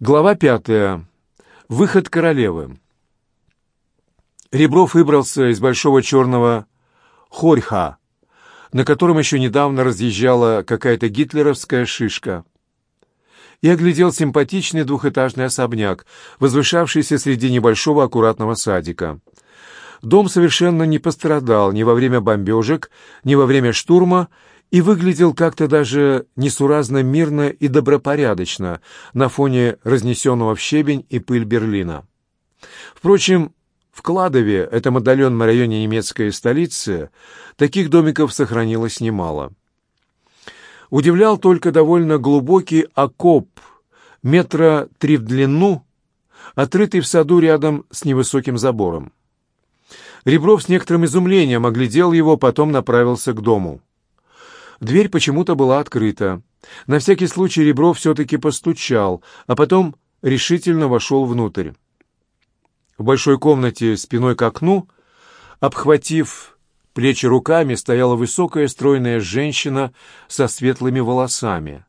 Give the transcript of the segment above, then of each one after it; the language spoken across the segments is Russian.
Глава пятая. Выход королевы. Ребров выбрался из большого черного хорьха, на котором еще недавно разъезжала какая-то гитлеровская шишка. И оглядел симпатичный двухэтажный особняк, возвышавшийся среди небольшого аккуратного садика. Дом совершенно не пострадал ни во время бомбежек, ни во время штурма, и выглядел как-то даже несуразно мирно и добропорядочно на фоне разнесенного в щебень и пыль Берлина. Впрочем, в Кладове, этом отдаленном районе немецкой столицы, таких домиков сохранилось немало. Удивлял только довольно глубокий окоп, метра три в длину, отрытый в саду рядом с невысоким забором. Ребров с некоторым изумлением оглядел его, потом направился к дому. Дверь почему-то была открыта. На всякий случай Ребро все-таки постучал, а потом решительно вошел внутрь. В большой комнате спиной к окну, обхватив плечи руками, стояла высокая стройная женщина со светлыми волосами.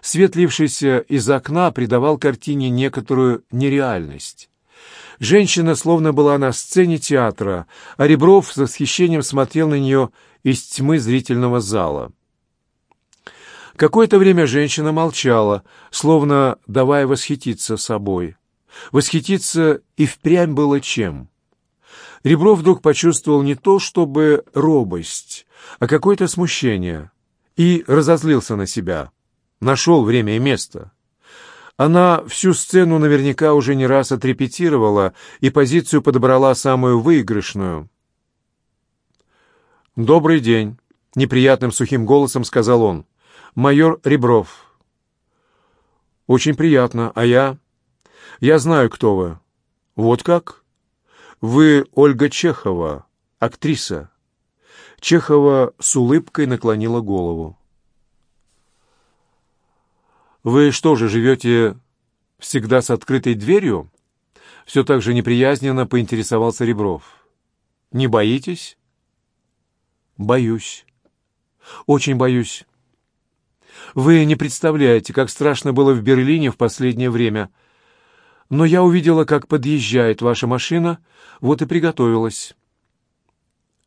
Свет, лившийся из окна, придавал картине некоторую нереальность. Женщина словно была на сцене театра, а Ребров с восхищением смотрел на нее из тьмы зрительного зала. Какое-то время женщина молчала, словно давая восхититься собой. Восхититься и впрямь было чем. Ребров вдруг почувствовал не то чтобы робость, а какое-то смущение, и разозлился на себя. Нашел время и место. Она всю сцену наверняка уже не раз отрепетировала и позицию подобрала самую выигрышную. «Добрый день», — неприятным сухим голосом сказал он майор Ребров. Очень приятно, а я... Я знаю, кто вы. Вот как? Вы Ольга Чехова, актриса. Чехова с улыбкой наклонила голову. Вы что же, живете всегда с открытой дверью? Все так же неприязненно поинтересовался Ребров. Не боитесь? Боюсь. Очень боюсь. Вы не представляете, как страшно было в Берлине в последнее время. Но я увидела, как подъезжает ваша машина, вот и приготовилась».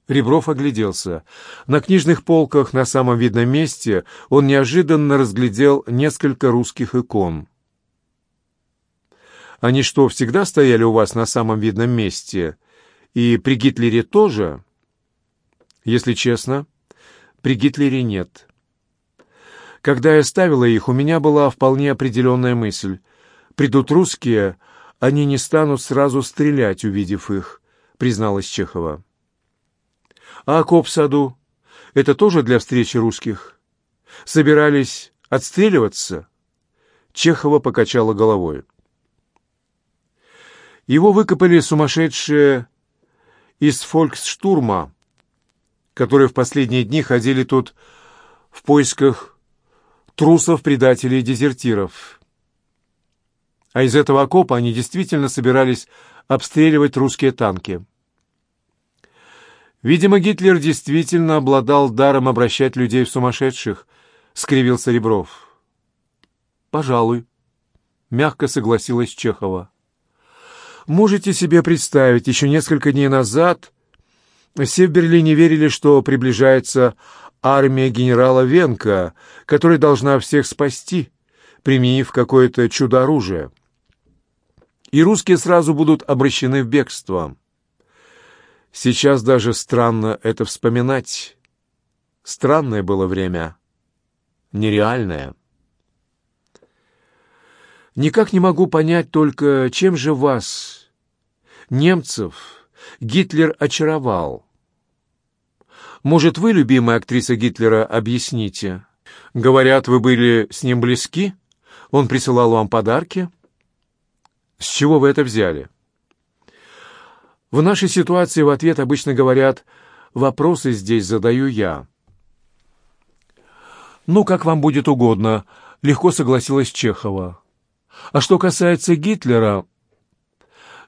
Ребров огляделся. На книжных полках на самом видном месте он неожиданно разглядел несколько русских икон. «Они что, всегда стояли у вас на самом видном месте? И при Гитлере тоже?» «Если честно, при Гитлере нет. Когда я ставила их, у меня была вполне определенная мысль. «Придут русские, они не станут сразу стрелять, увидев их», — призналась Чехова. «А окоп в саду? Это тоже для встречи русских? Собирались отстреливаться?» Чехова покачала головой. Его выкопали сумасшедшие из фольксштурма, которые в последние дни ходили тут в поисках трусов, предателей и дезертиров. А из этого окопа они действительно собирались обстреливать русские танки. «Видимо, Гитлер действительно обладал даром обращать людей в сумасшедших», — скривился Ребров. «Пожалуй», — мягко согласилась Чехова. «Можете себе представить, еще несколько дней назад все в Берлине верили, что приближается армия генерала Венка, которая должна всех спасти, применив какое-то чудо-оружие. И русские сразу будут обращены в бегство. Сейчас даже странно это вспоминать. Странное было время. Нереальное. Никак не могу понять только, чем же вас, немцев, Гитлер очаровал. Может, вы, любимая актриса Гитлера, объясните? Говорят, вы были с ним близки? Он присылал вам подарки? С чего вы это взяли? В нашей ситуации в ответ обычно говорят «вопросы здесь задаю я». «Ну, как вам будет угодно», — легко согласилась Чехова. «А что касается Гитлера,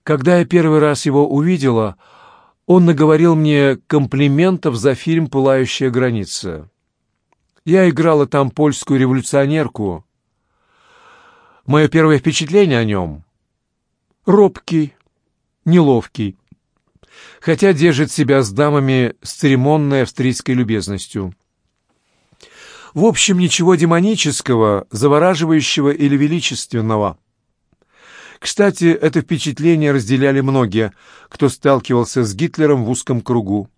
когда я первый раз его увидела, — он наговорил мне комплиментов за фильм «Пылающая граница». Я играла там польскую революционерку. Мое первое впечатление о нем — робкий, неловкий, хотя держит себя с дамами с церемонной австрийской любезностью. В общем, ничего демонического, завораживающего или величественного — кстати, это впечатление разделяли многие, кто сталкивался с Гитлером в узком кругу.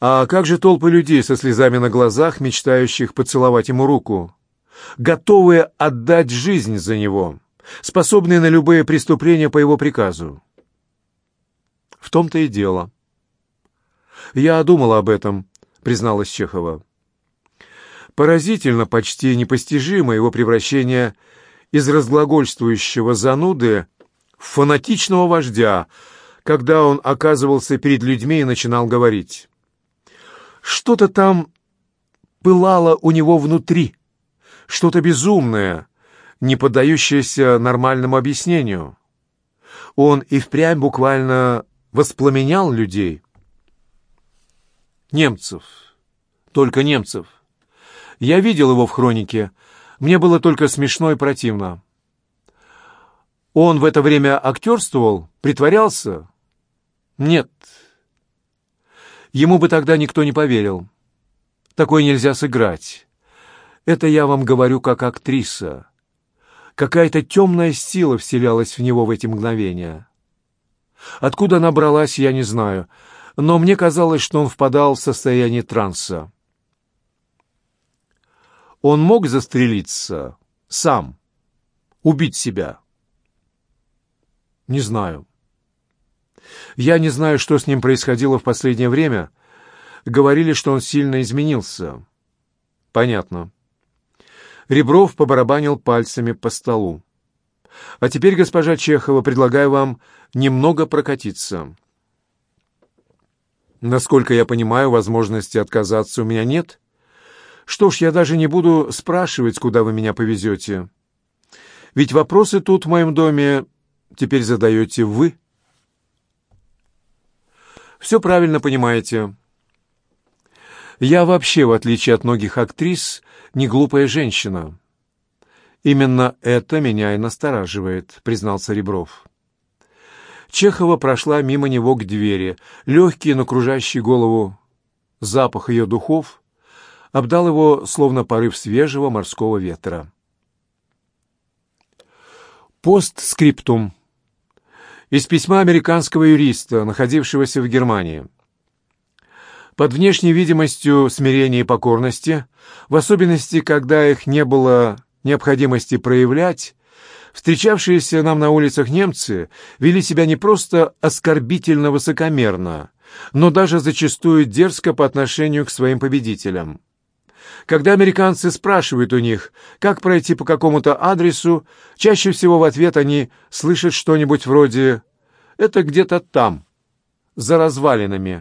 А как же толпы людей со слезами на глазах, мечтающих поцеловать ему руку? Готовые отдать жизнь за него, способные на любые преступления по его приказу. В том-то и дело. «Я думала об этом», — призналась Чехова. Поразительно, почти непостижимо его превращение из разглагольствующего зануды в фанатичного вождя, когда он оказывался перед людьми и начинал говорить. Что-то там пылало у него внутри, что-то безумное, не поддающееся нормальному объяснению. Он и впрямь буквально воспламенял людей. Немцев, только немцев. Я видел его в хронике, мне было только смешно и противно. Он в это время актерствовал? Притворялся? Нет. Ему бы тогда никто не поверил. Такое нельзя сыграть. Это я вам говорю как актриса. Какая-то темная сила вселялась в него в эти мгновения. Откуда она бралась, я не знаю, но мне казалось, что он впадал в состояние транса. Он мог застрелиться сам, убить себя? Не знаю. Я не знаю, что с ним происходило в последнее время. Говорили, что он сильно изменился. Понятно. Ребров побарабанил пальцами по столу. А теперь, госпожа Чехова, предлагаю вам немного прокатиться. Насколько я понимаю, возможности отказаться у меня нет. Что ж, я даже не буду спрашивать, куда вы меня повезете. Ведь вопросы тут в моем доме теперь задаете вы. Все правильно понимаете. Я вообще, в отличие от многих актрис, не глупая женщина. Именно это меня и настораживает, признался Ребров. Чехова прошла мимо него к двери, легкий, но кружащий голову запах ее духов — обдал его словно порыв свежего морского ветра. Постскриптум. Из письма американского юриста, находившегося в Германии. Под внешней видимостью смирения и покорности, в особенности, когда их не было необходимости проявлять, встречавшиеся нам на улицах немцы вели себя не просто оскорбительно высокомерно, но даже зачастую дерзко по отношению к своим победителям. Когда американцы спрашивают у них, как пройти по какому-то адресу, чаще всего в ответ они слышат что-нибудь вроде «это где-то там, за развалинами».